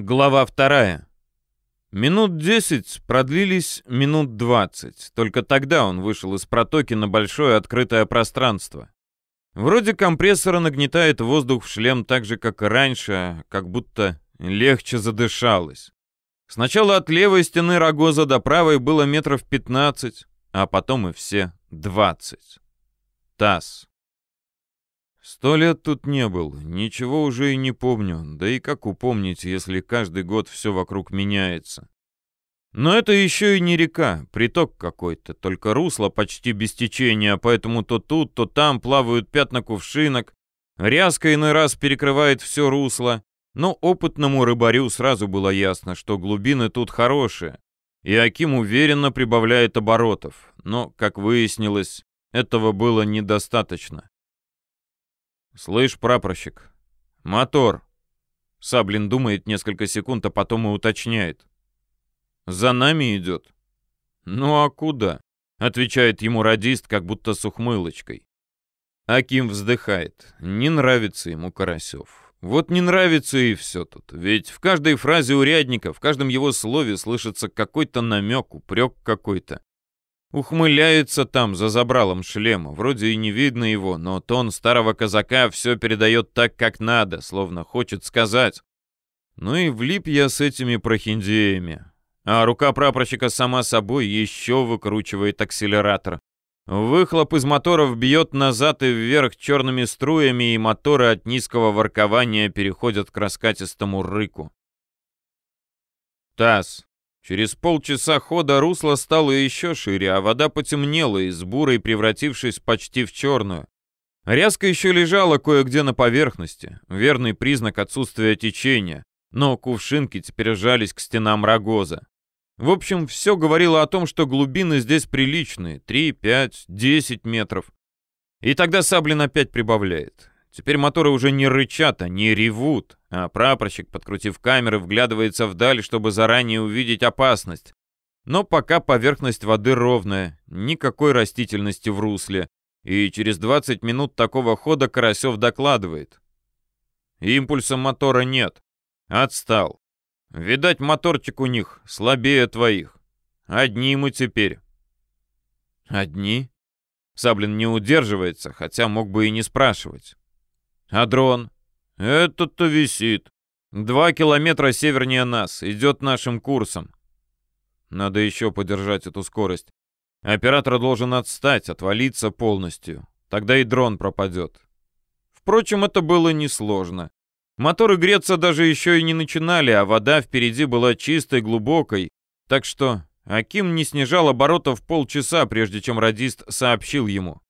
Глава вторая. Минут десять продлились минут двадцать. Только тогда он вышел из протоки на большое открытое пространство. Вроде компрессора нагнетает воздух в шлем так же, как и раньше, как будто легче задышалось. Сначала от левой стены рогоза до правой было метров пятнадцать, а потом и все двадцать. Таз. Сто лет тут не был, ничего уже и не помню, да и как упомнить, если каждый год все вокруг меняется. Но это еще и не река, приток какой-то, только русло почти без течения, поэтому то тут, то там плавают пятна кувшинок, ряска иной раз перекрывает все русло, но опытному рыбарю сразу было ясно, что глубины тут хорошие, и Аким уверенно прибавляет оборотов, но, как выяснилось, этого было недостаточно. «Слышь, прапорщик, мотор!» Саблин думает несколько секунд, а потом и уточняет. «За нами идет?» «Ну а куда?» — отвечает ему радист, как будто с ухмылочкой. Аким вздыхает. Не нравится ему Карасев. Вот не нравится и все тут. Ведь в каждой фразе урядника, в каждом его слове слышится какой-то намек, упрек какой-то. Ухмыляется там за забралом шлема. Вроде и не видно его, но тон старого казака все передает так, как надо, словно хочет сказать. Ну и влип я с этими прохиндеями. А рука прапорщика сама собой еще выкручивает акселератор. Выхлоп из моторов бьет назад и вверх черными струями, и моторы от низкого воркования переходят к раскатистому рыку. ТАСС. Через полчаса хода русло стало еще шире, а вода потемнела, из бурой превратившись почти в черную. Рязка еще лежала кое-где на поверхности, верный признак отсутствия течения, но кувшинки теперь сжались к стенам рогоза. В общем, все говорило о том, что глубины здесь приличные — 3, 5, 10 метров. И тогда Саблин опять прибавляет. Теперь моторы уже не рычат, они ревут, а прапорщик, подкрутив камеры, вглядывается вдаль, чтобы заранее увидеть опасность. Но пока поверхность воды ровная, никакой растительности в русле, и через 20 минут такого хода Карасев докладывает. Импульса мотора нет. Отстал. Видать, моторчик у них слабее твоих. Одни мы теперь. Одни? Саблин не удерживается, хотя мог бы и не спрашивать. А дрон? Этот-то висит. Два километра севернее нас, идет нашим курсом. Надо еще подержать эту скорость. Оператор должен отстать, отвалиться полностью. Тогда и дрон пропадет. Впрочем, это было несложно. Моторы греться даже еще и не начинали, а вода впереди была чистой, глубокой. Так что Аким не снижал оборотов полчаса, прежде чем радист сообщил ему.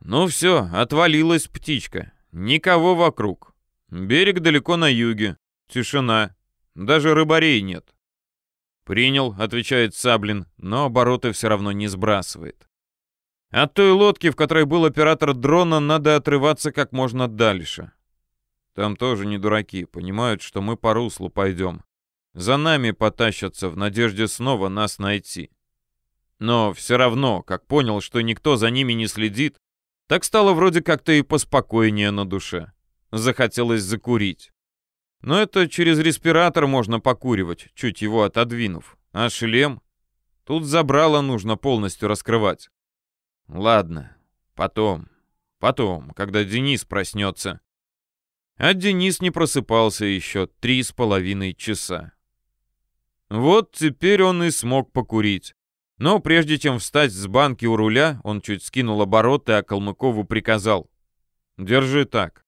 «Ну все, отвалилась птичка. Никого вокруг. Берег далеко на юге. Тишина. Даже рыбарей нет. «Принял», — отвечает Саблин, но обороты все равно не сбрасывает. От той лодки, в которой был оператор дрона, надо отрываться как можно дальше. Там тоже не дураки, понимают, что мы по руслу пойдем. За нами потащатся в надежде снова нас найти. Но все равно, как понял, что никто за ними не следит, так стало вроде как-то и поспокойнее на душе. Захотелось закурить. Но это через респиратор можно покуривать, чуть его отодвинув. А шлем? Тут забрало нужно полностью раскрывать. Ладно, потом, потом, когда Денис проснется. А Денис не просыпался еще три с половиной часа. Вот теперь он и смог покурить. Но прежде чем встать с банки у руля, он чуть скинул обороты, а Калмыкову приказал. «Держи так».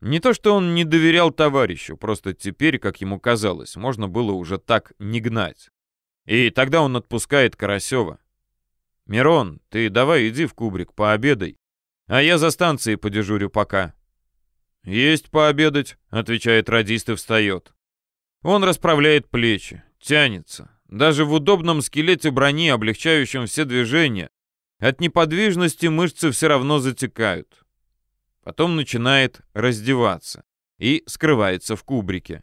Не то, что он не доверял товарищу, просто теперь, как ему казалось, можно было уже так не гнать. И тогда он отпускает Карасева. «Мирон, ты давай иди в кубрик, пообедай, а я за станцией подежурю пока». «Есть пообедать», — отвечает радист и встает. Он расправляет плечи, тянется, даже в удобном скелете брони, облегчающем все движения, от неподвижности мышцы все равно затекают. Потом начинает раздеваться и скрывается в кубрике.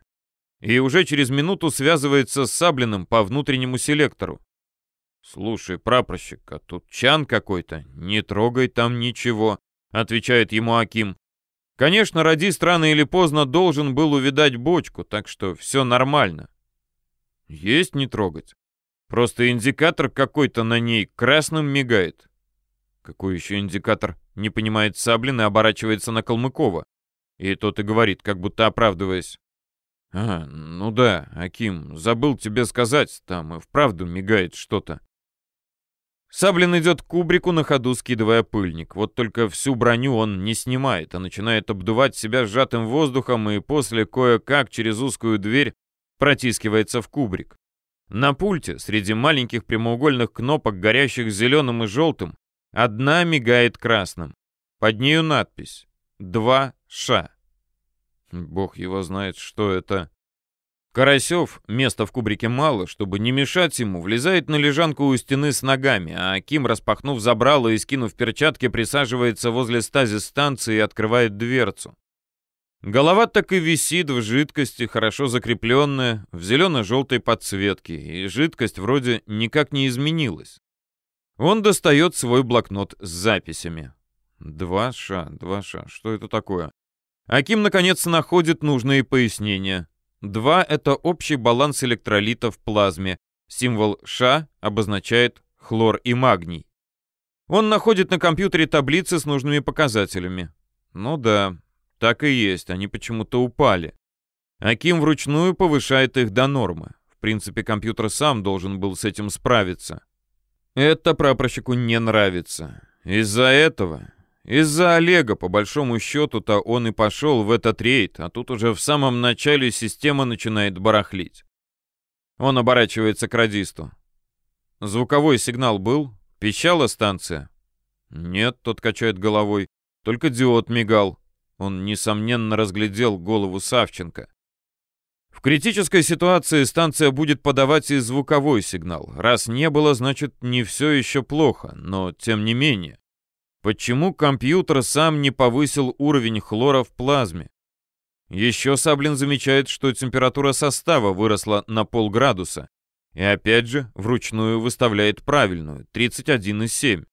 И уже через минуту связывается с Саблиным по внутреннему селектору. «Слушай, прапорщик, а тут чан какой-то, не трогай там ничего», — отвечает ему Аким. Конечно, радист рано или поздно должен был увидать бочку, так что все нормально. Есть не трогать. Просто индикатор какой-то на ней красным мигает. Какой еще индикатор? Не понимает Саблин и оборачивается на Калмыкова. И тот и говорит, как будто оправдываясь. «А, ну да, Аким, забыл тебе сказать, там и вправду мигает что-то». Саблин идет к кубрику на ходу, скидывая пыльник. Вот только всю броню он не снимает, а начинает обдувать себя сжатым воздухом и после кое-как через узкую дверь протискивается в кубрик. На пульте, среди маленьких прямоугольных кнопок, горящих зеленым и желтым, одна мигает красным. Под нею надпись «2 ша». Бог его знает, что это. Карасев, места в кубрике мало, чтобы не мешать ему, влезает на лежанку у стены с ногами, а Аким, распахнув забрало и скинув перчатки, присаживается возле стази станции и открывает дверцу. Голова так и висит в жидкости, хорошо закрепленная, в зелено-желтой подсветке, и жидкость вроде никак не изменилась. Он достает свой блокнот с записями. Два ша, два ша, что это такое? Аким, наконец, находит нужные пояснения. Два — это общий баланс электролитов в плазме. Символ Ш обозначает хлор и магний. Он находит на компьютере таблицы с нужными показателями. Ну да, так и есть, они почему-то упали. Аким вручную повышает их до нормы. В принципе, компьютер сам должен был с этим справиться. Это прапорщику не нравится. Из-за этого из-за Олега, по большому счету-то, он и пошел в этот рейд, а тут уже в самом начале система начинает барахлить. Он оборачивается к радисту. Звуковой сигнал был? Пищала станция? Нет, тот качает головой. Только диод мигал. Он, несомненно, разглядел голову Савченко. В критической ситуации станция будет подавать и звуковой сигнал. Раз не было, значит, не все еще плохо, но тем не менее. Почему компьютер сам не повысил уровень хлора в плазме? Еще Саблин замечает, что температура состава выросла на полградуса. И опять же, вручную выставляет правильную, 31,7.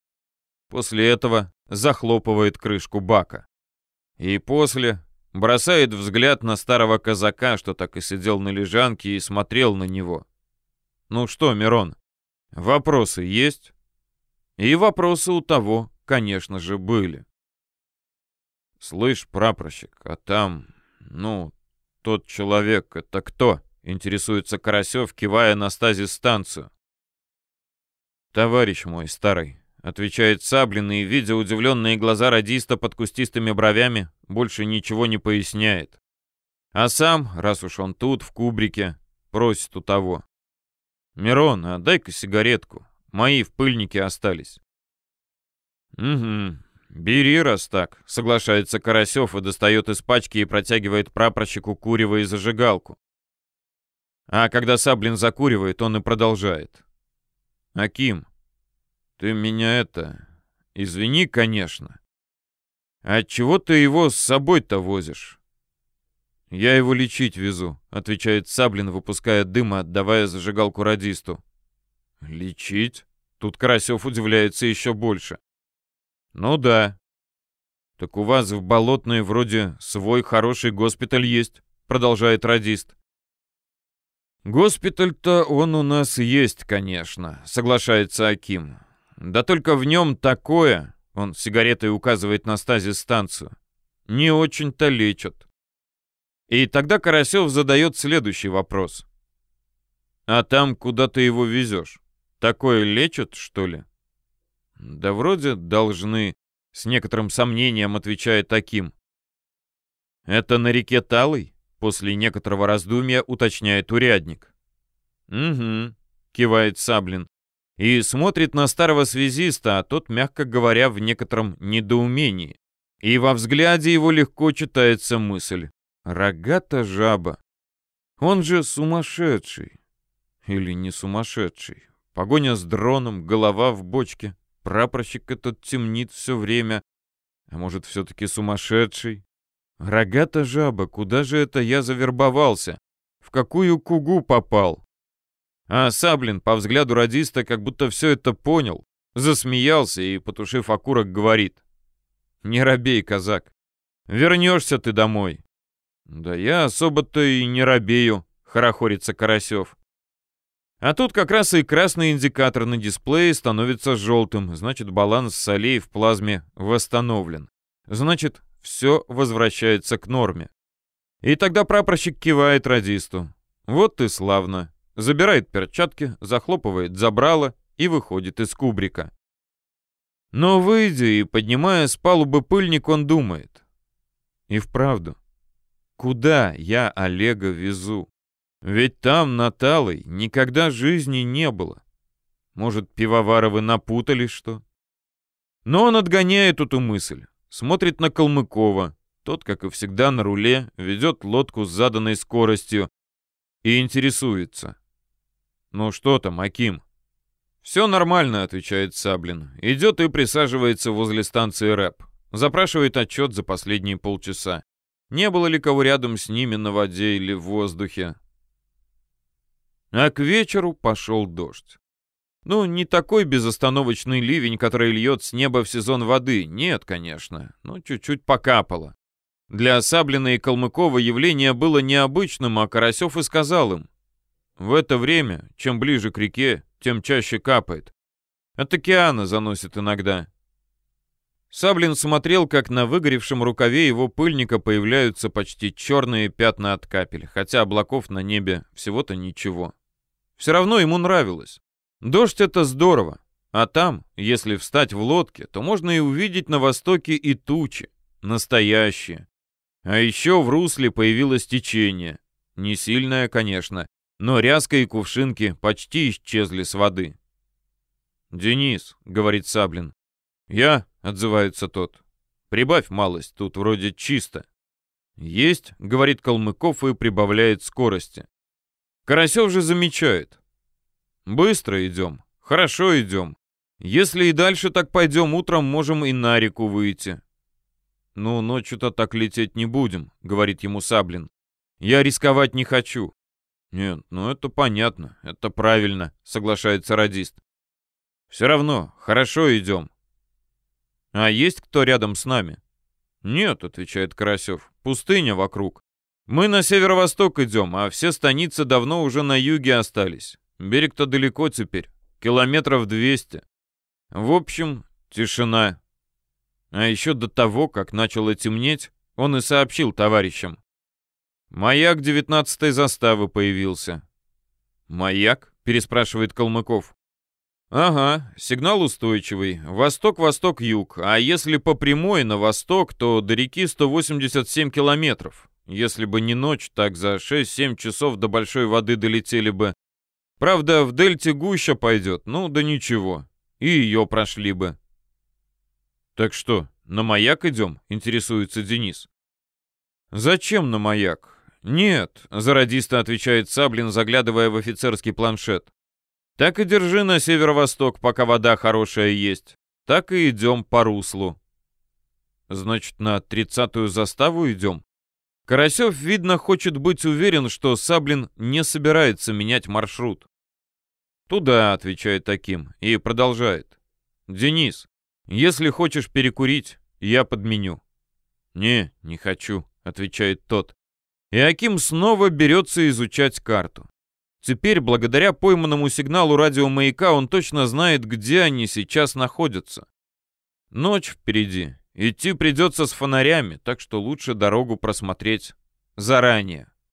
После этого захлопывает крышку бака. И после бросает взгляд на старого казака, что так и сидел на лежанке и смотрел на него. Ну что, Мирон, вопросы есть? И вопросы у того, конечно же, были. «Слышь, прапорщик, а там, ну, тот человек, это кто?» — интересуется Карасев, кивая на стазис-станцию. «Товарищ мой старый», — отвечает Саблин и, видя удивленные глаза радиста под кустистыми бровями, больше ничего не поясняет. А сам, раз уж он тут, в кубрике, просит у того. «Мирон, а дай-ка сигаретку, мои в пыльнике остались». «Угу. Бери, раз так», — соглашается Карасев и достает из пачки и протягивает прапорщику курево и зажигалку. А когда Саблин закуривает, он и продолжает. «Аким, ты меня это... Извини, конечно. А чего ты его с собой-то возишь?» «Я его лечить везу», — отвечает Саблин, выпуская дым и отдавая зажигалку радисту. «Лечить?» Тут Карасев удивляется еще больше. «Ну да». «Так у вас в Болотной вроде свой хороший госпиталь есть», — продолжает радист. «Госпиталь-то он у нас есть, конечно», — соглашается Аким. «Да только в нем такое», — он сигаретой указывает на стазис-станцию, — «не очень-то лечат». И тогда Карасев задает следующий вопрос. «А там, куда ты его везешь, такое лечат, что ли?» Да вроде должны, с некоторым сомнением отвечает таким. Это на реке Талой? После некоторого раздумья уточняет урядник. Угу, кивает Саблин. И смотрит на старого связиста, а тот, мягко говоря, в некотором недоумении. И во взгляде его легко читается мысль. Рогата жаба. Он же сумасшедший. Или не сумасшедший. Погоня с дроном, голова в бочке. Прапорщик этот темнит все время. А может, все-таки сумасшедший? Рогата жаба, куда же это я завербовался? В какую кугу попал? А Саблин, по взгляду радиста, как будто все это понял, засмеялся и, потушив окурок, говорит. «Не робей, казак. Вернешься ты домой. Да я особо-то и не робею, хорохорится Карасев. А тут как раз и красный индикатор на дисплее становится желтым, значит баланс солей в плазме восстановлен. Значит, все возвращается к норме. И тогда прапорщик кивает радисту. Вот ты славно. Забирает перчатки, захлопывает забрало и выходит из кубрика. Но выйдя и поднимая с палубы пыльник, он думает. И вправду, куда я Олега везу? Ведь там, на Талой, никогда жизни не было. Может, пивоваровы напутали что? Но он отгоняет эту мысль, смотрит на Калмыкова. Тот, как и всегда, на руле, ведет лодку с заданной скоростью и интересуется. «Ну что там, Аким?» «Все нормально», — отвечает Саблин. Идет и присаживается возле станции рэп. Запрашивает отчет за последние полчаса. Не было ли кого рядом с ними на воде или в воздухе? А к вечеру пошел дождь. Ну, не такой безостановочный ливень, который льет с неба в сезон воды. Нет, конечно. Но чуть-чуть покапало. Для Саблина и Калмыкова явление было необычным, а Карасев и сказал им. В это время, чем ближе к реке, тем чаще капает. От океана заносит иногда. Саблин смотрел, как на выгоревшем рукаве его пыльника появляются почти черные пятна от капель, хотя облаков на небе всего-то ничего. Все равно ему нравилось. Дождь — это здорово. А там, если встать в лодке, то можно и увидеть на востоке и тучи. Настоящие. А еще в русле появилось течение. Не сильное, конечно, но ряска и кувшинки почти исчезли с воды. «Денис», — говорит Саблин. «Я», — отзывается тот. «Прибавь малость, тут вроде чисто». «Есть», — говорит Калмыков и прибавляет скорости. Карасев же замечает. «Быстро идем, хорошо идем. Если и дальше так пойдем, утром можем и на реку выйти». «Ну, ночью-то так лететь не будем», — говорит ему Саблин. «Я рисковать не хочу. «Нет, ну это понятно, это правильно», — соглашается радист. «Все равно, хорошо идем». «А есть кто рядом с нами?» «Нет», — отвечает Карасев, — «пустыня вокруг. Мы на северо-восток идем, а все станицы давно уже на юге остались. Берег-то далеко теперь, километров двести. В общем, тишина. А еще до того, как начало темнеть, он и сообщил товарищам. «Маяк девятнадцатой заставы появился». «Маяк?» — переспрашивает Калмыков. «Ага, сигнал устойчивый. Восток-восток-юг. А если по прямой на восток, то до реки 187 километров. Если бы не ночь, так за 6-7 часов до большой воды долетели бы. Правда, в дельте гуща пойдет, ну да ничего. И ее прошли бы». «Так что, на маяк идем?» — интересуется Денис. «Зачем на маяк? «Нет», — зародисто отвечает Саблин, заглядывая в офицерский планшет. «Так и держи на северо-восток, пока вода хорошая есть. Так и идем по руслу». «Значит, на тридцатую заставу идем?» Карасев, видно, хочет быть уверен, что Саблин не собирается менять маршрут. «Туда», — отвечает таким, и продолжает. «Денис, если хочешь перекурить, я подменю». «Не, не хочу», — отвечает тот. И Аким снова берется изучать карту. Теперь, благодаря пойманному сигналу радиомаяка, он точно знает, где они сейчас находятся. Ночь впереди. Идти придется с фонарями, так что лучше дорогу просмотреть заранее.